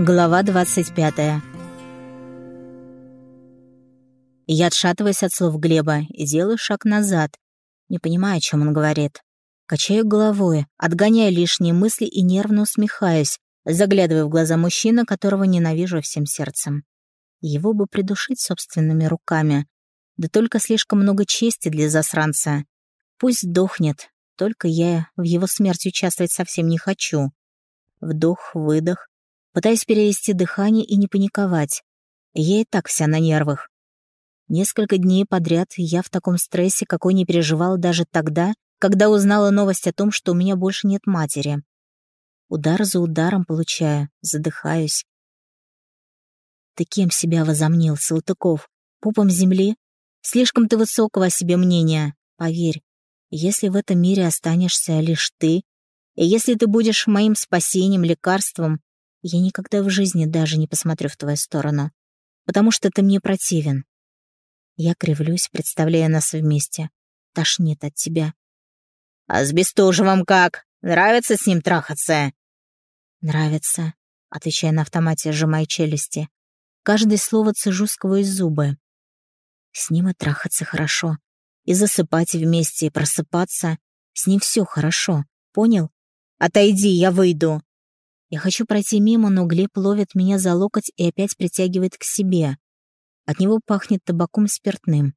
Глава 25 Я отшатываюсь от слов Глеба и делаю шаг назад, не понимая, о чем он говорит. Качаю головой, отгоняя лишние мысли и нервно усмехаюсь, заглядывая в глаза мужчины, которого ненавижу всем сердцем. Его бы придушить собственными руками. Да только слишком много чести для засранца. Пусть сдохнет, только я в его смерти участвовать совсем не хочу. Вдох, выдох, пытаясь перевести дыхание и не паниковать. Я и так вся на нервах. Несколько дней подряд я в таком стрессе, какой не переживала даже тогда, когда узнала новость о том, что у меня больше нет матери. Удар за ударом получаю, задыхаюсь. Ты кем себя возомнил, Салтыков? Пупом земли? Слишком ты высокого о себе мнения. Поверь, если в этом мире останешься лишь ты, и если ты будешь моим спасением, лекарством, я никогда в жизни даже не посмотрю в твою сторону, потому что ты мне противен. Я кривлюсь, представляя нас вместе. Тошнит от тебя. «А с Бестужевым как? Нравится с ним трахаться?» «Нравится», — отвечая на автомате, сжимая челюсти. Каждое слово цежу сквозь зубы. С ним и трахаться хорошо и засыпать вместе, и просыпаться. С ним все хорошо. Понял? Отойди, я выйду. Я хочу пройти мимо, но Глеб ловит меня за локоть и опять притягивает к себе. От него пахнет табаком спиртным.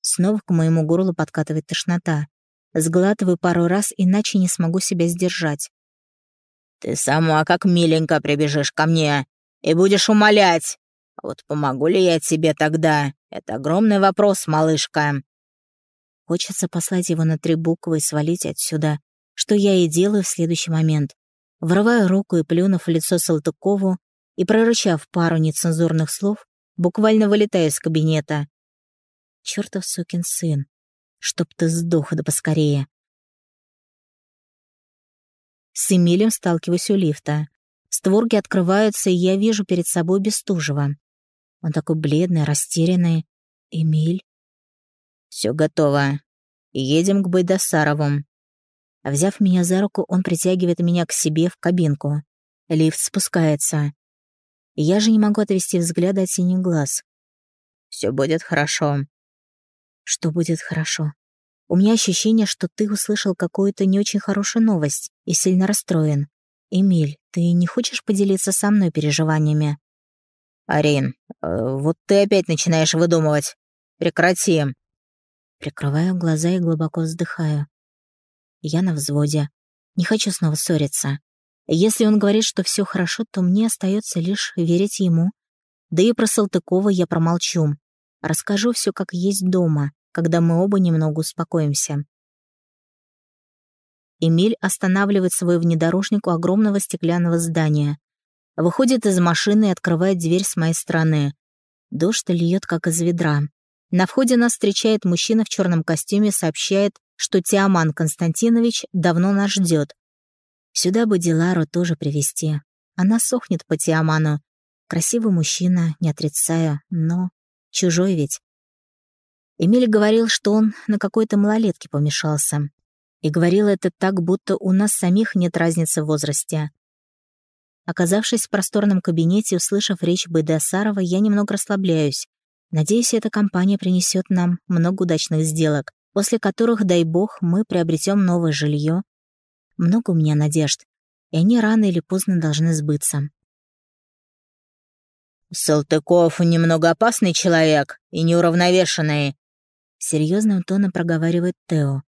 Снова к моему горлу подкатывает тошнота. Сглатываю пару раз, иначе не смогу себя сдержать. «Ты сама как миленько прибежишь ко мне и будешь умолять. А вот помогу ли я тебе тогда? Это огромный вопрос, малышка». Хочется послать его на три буквы и свалить отсюда, что я и делаю в следующий момент. Врываю руку и, плюнув в лицо Салтыкову и прорычав пару нецензурных слов, буквально вылетаю из кабинета. Чёртов сукин сын, чтоб ты сдох да поскорее. С Эмилем сталкиваюсь у лифта. Створки открываются, и я вижу перед собой Бестужева. Он такой бледный, растерянный. Эмиль? Все готово. Едем к Байдасаровым. Взяв меня за руку, он притягивает меня к себе в кабинку. Лифт спускается. Я же не могу отвести взгляда от синих глаз. Все будет хорошо. Что будет хорошо? У меня ощущение, что ты услышал какую-то не очень хорошую новость и сильно расстроен. Эмиль, ты не хочешь поделиться со мной переживаниями? Арин, э, вот ты опять начинаешь выдумывать. Прекрати. Прикрываю глаза и глубоко вздыхаю. Я на взводе. Не хочу снова ссориться. Если он говорит, что все хорошо, то мне остается лишь верить ему. Да и про Салтыкова я промолчу. Расскажу все как есть дома, когда мы оба немного успокоимся. Эмиль останавливает свой внедорожник у огромного стеклянного здания. Выходит из машины и открывает дверь с моей стороны. Дождь льет, как из ведра. На входе нас встречает мужчина в черном костюме сообщает, что Тиаман Константинович давно нас ждет. Сюда бы Дилару тоже привести. Она сохнет по Тиаману. Красивый мужчина, не отрицаю, но чужой ведь. Эмиль говорил, что он на какой-то малолетке помешался. И говорил это так, будто у нас самих нет разницы в возрасте. Оказавшись в просторном кабинете, услышав речь Байдасарова, я немного расслабляюсь. Надеюсь, эта компания принесет нам много удачных сделок, после которых, дай бог, мы приобретем новое жилье. Много у меня надежд, и они рано или поздно должны сбыться. «Салтыков немного опасный человек и неуравновешенный», — серьезным тоном проговаривает Тео.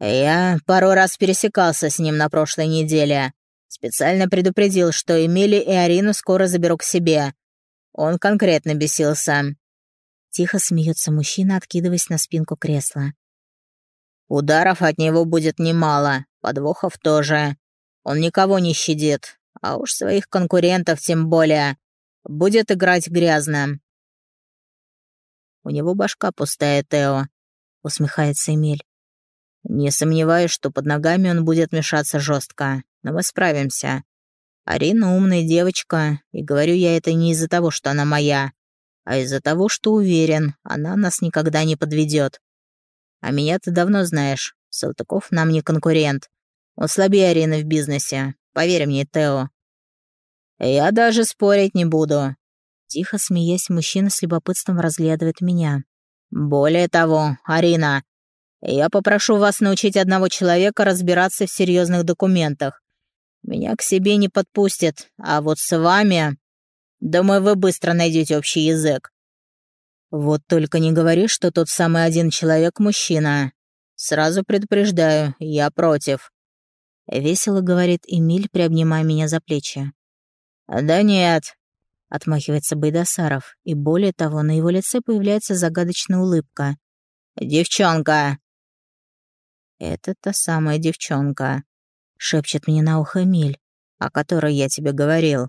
«Я пару раз пересекался с ним на прошлой неделе. Специально предупредил, что Эмили и Арину скоро заберу к себе. Он конкретно бесился. Тихо смеется мужчина, откидываясь на спинку кресла. «Ударов от него будет немало, подвохов тоже. Он никого не щадит, а уж своих конкурентов тем более. Будет играть грязно». «У него башка пустая, Тео», — усмехается Эмиль. «Не сомневаюсь, что под ногами он будет мешаться жестко, но мы справимся. Арина умная девочка, и говорю я это не из-за того, что она моя а из-за того, что уверен, она нас никогда не подведет. А меня ты давно знаешь, Салтыков нам не конкурент. Он слабее Арины в бизнесе, поверь мне, Тео. Я даже спорить не буду. Тихо смеясь, мужчина с любопытством разглядывает меня. Более того, Арина, я попрошу вас научить одного человека разбираться в серьезных документах. Меня к себе не подпустят, а вот с вами... Думаю, вы быстро найдете общий язык. Вот только не говори, что тот самый один человек мужчина. Сразу предупреждаю, я против. Весело говорит Эмиль, приобнимая меня за плечи. Да нет. Отмахивается Байдасаров, и более того, на его лице появляется загадочная улыбка. «Девчонка!» «Это та самая девчонка», — шепчет мне на ухо Эмиль, о которой я тебе говорил.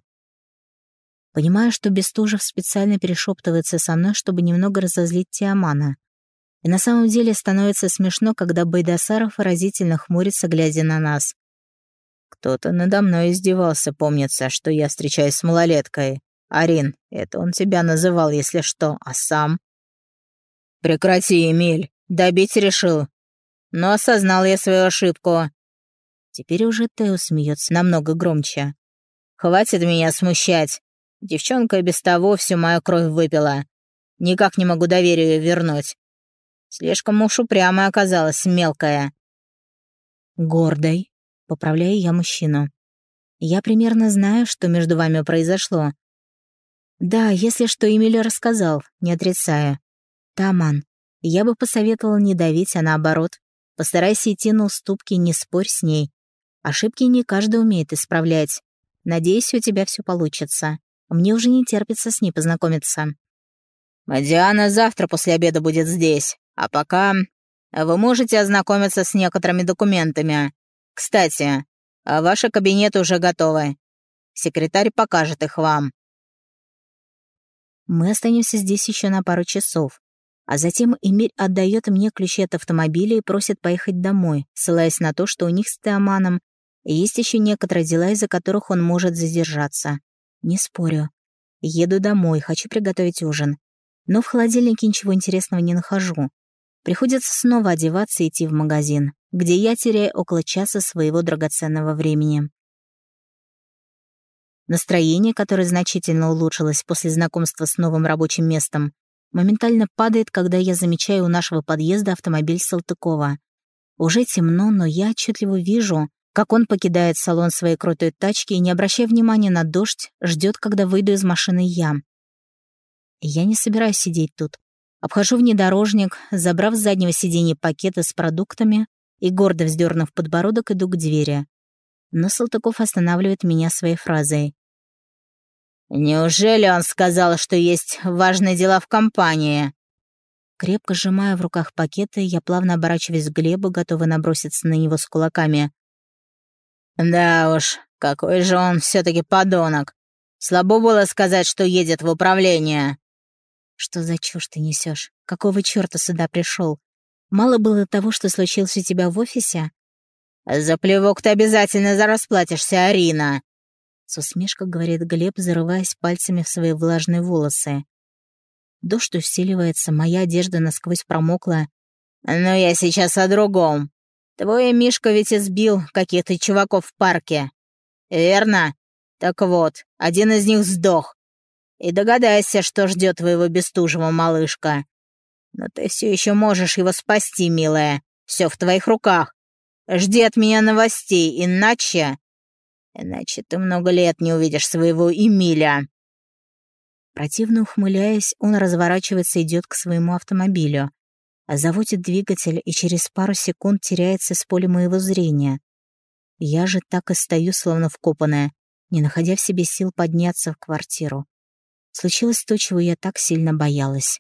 Понимаю, что Бестужев специально перешептывается со мной, чтобы немного разозлить Тиамана. И на самом деле становится смешно, когда Байдасаров выразительно хмурится, глядя на нас. «Кто-то надо мной издевался, помнится, что я встречаюсь с малолеткой. Арин, это он тебя называл, если что, а сам...» «Прекрати, Эмиль, добить решил, но осознал я свою ошибку. Теперь уже Тео смеется намного громче. «Хватит меня смущать. Девчонка без того всю мою кровь выпила. Никак не могу доверие вернуть. Слишком уж упрямая оказалась, мелкая». «Гордой», — поправляю я мужчину. «Я примерно знаю, что между вами произошло. Да, если что Эмиль рассказал, не отрицаю. Таман, я бы посоветовала не давить, а наоборот, Постарайся идти на уступки, не спорь с ней. Ошибки не каждый умеет исправлять. Надеюсь, у тебя все получится. Мне уже не терпится с ней познакомиться. Диана завтра после обеда будет здесь. А пока вы можете ознакомиться с некоторыми документами. Кстати, ваши кабинеты уже готовы. Секретарь покажет их вам. Мы останемся здесь еще на пару часов. А затем Эмиль отдает мне ключи от автомобиля и просит поехать домой, ссылаясь на то, что у них с Теоманом есть еще некоторые дела, из-за которых он может задержаться. Не спорю. Еду домой, хочу приготовить ужин. Но в холодильнике ничего интересного не нахожу. Приходится снова одеваться и идти в магазин, где я теряю около часа своего драгоценного времени. Настроение, которое значительно улучшилось после знакомства с новым рабочим местом, моментально падает, когда я замечаю у нашего подъезда автомобиль Салтыкова. Уже темно, но я отчетливо вижу, как он покидает салон своей крутой тачки и, не обращая внимания на дождь, ждет, когда выйду из машины я. Я не собираюсь сидеть тут. Обхожу внедорожник, забрав с заднего сиденья пакеты с продуктами и, гордо вздернув подбородок, иду к двери. Но Салтыков останавливает меня своей фразой. «Неужели он сказал, что есть важные дела в компании?» Крепко сжимая в руках пакеты, я плавно оборачиваюсь к Глебу, готовый наброситься на него с кулаками. «Да уж, какой же он все таки подонок. Слабо было сказать, что едет в управление». «Что за чушь ты несешь? Какого черта сюда пришел? Мало было того, что случилось у тебя в офисе?» «За плевок ты обязательно зарасплатишься, Арина!» С усмешкой говорит Глеб, зарываясь пальцами в свои влажные волосы. Дождь усиливается, моя одежда насквозь промокла. «Но я сейчас о другом. Твой Мишка ведь избил каких-то чуваков в парке. Верно? Так вот, один из них сдох. И догадайся, что ждет твоего бестужего малышка. Но ты все еще можешь его спасти, милая. Все в твоих руках. Жди от меня новостей, иначе Иначе ты много лет не увидишь своего Эмиля». Противно ухмыляясь, он разворачивается и идет к своему автомобилю, заводит двигатель и через пару секунд теряется с поля моего зрения. Я же так и стою, словно вкопанная, не находя в себе сил подняться в квартиру. Случилось то, чего я так сильно боялась.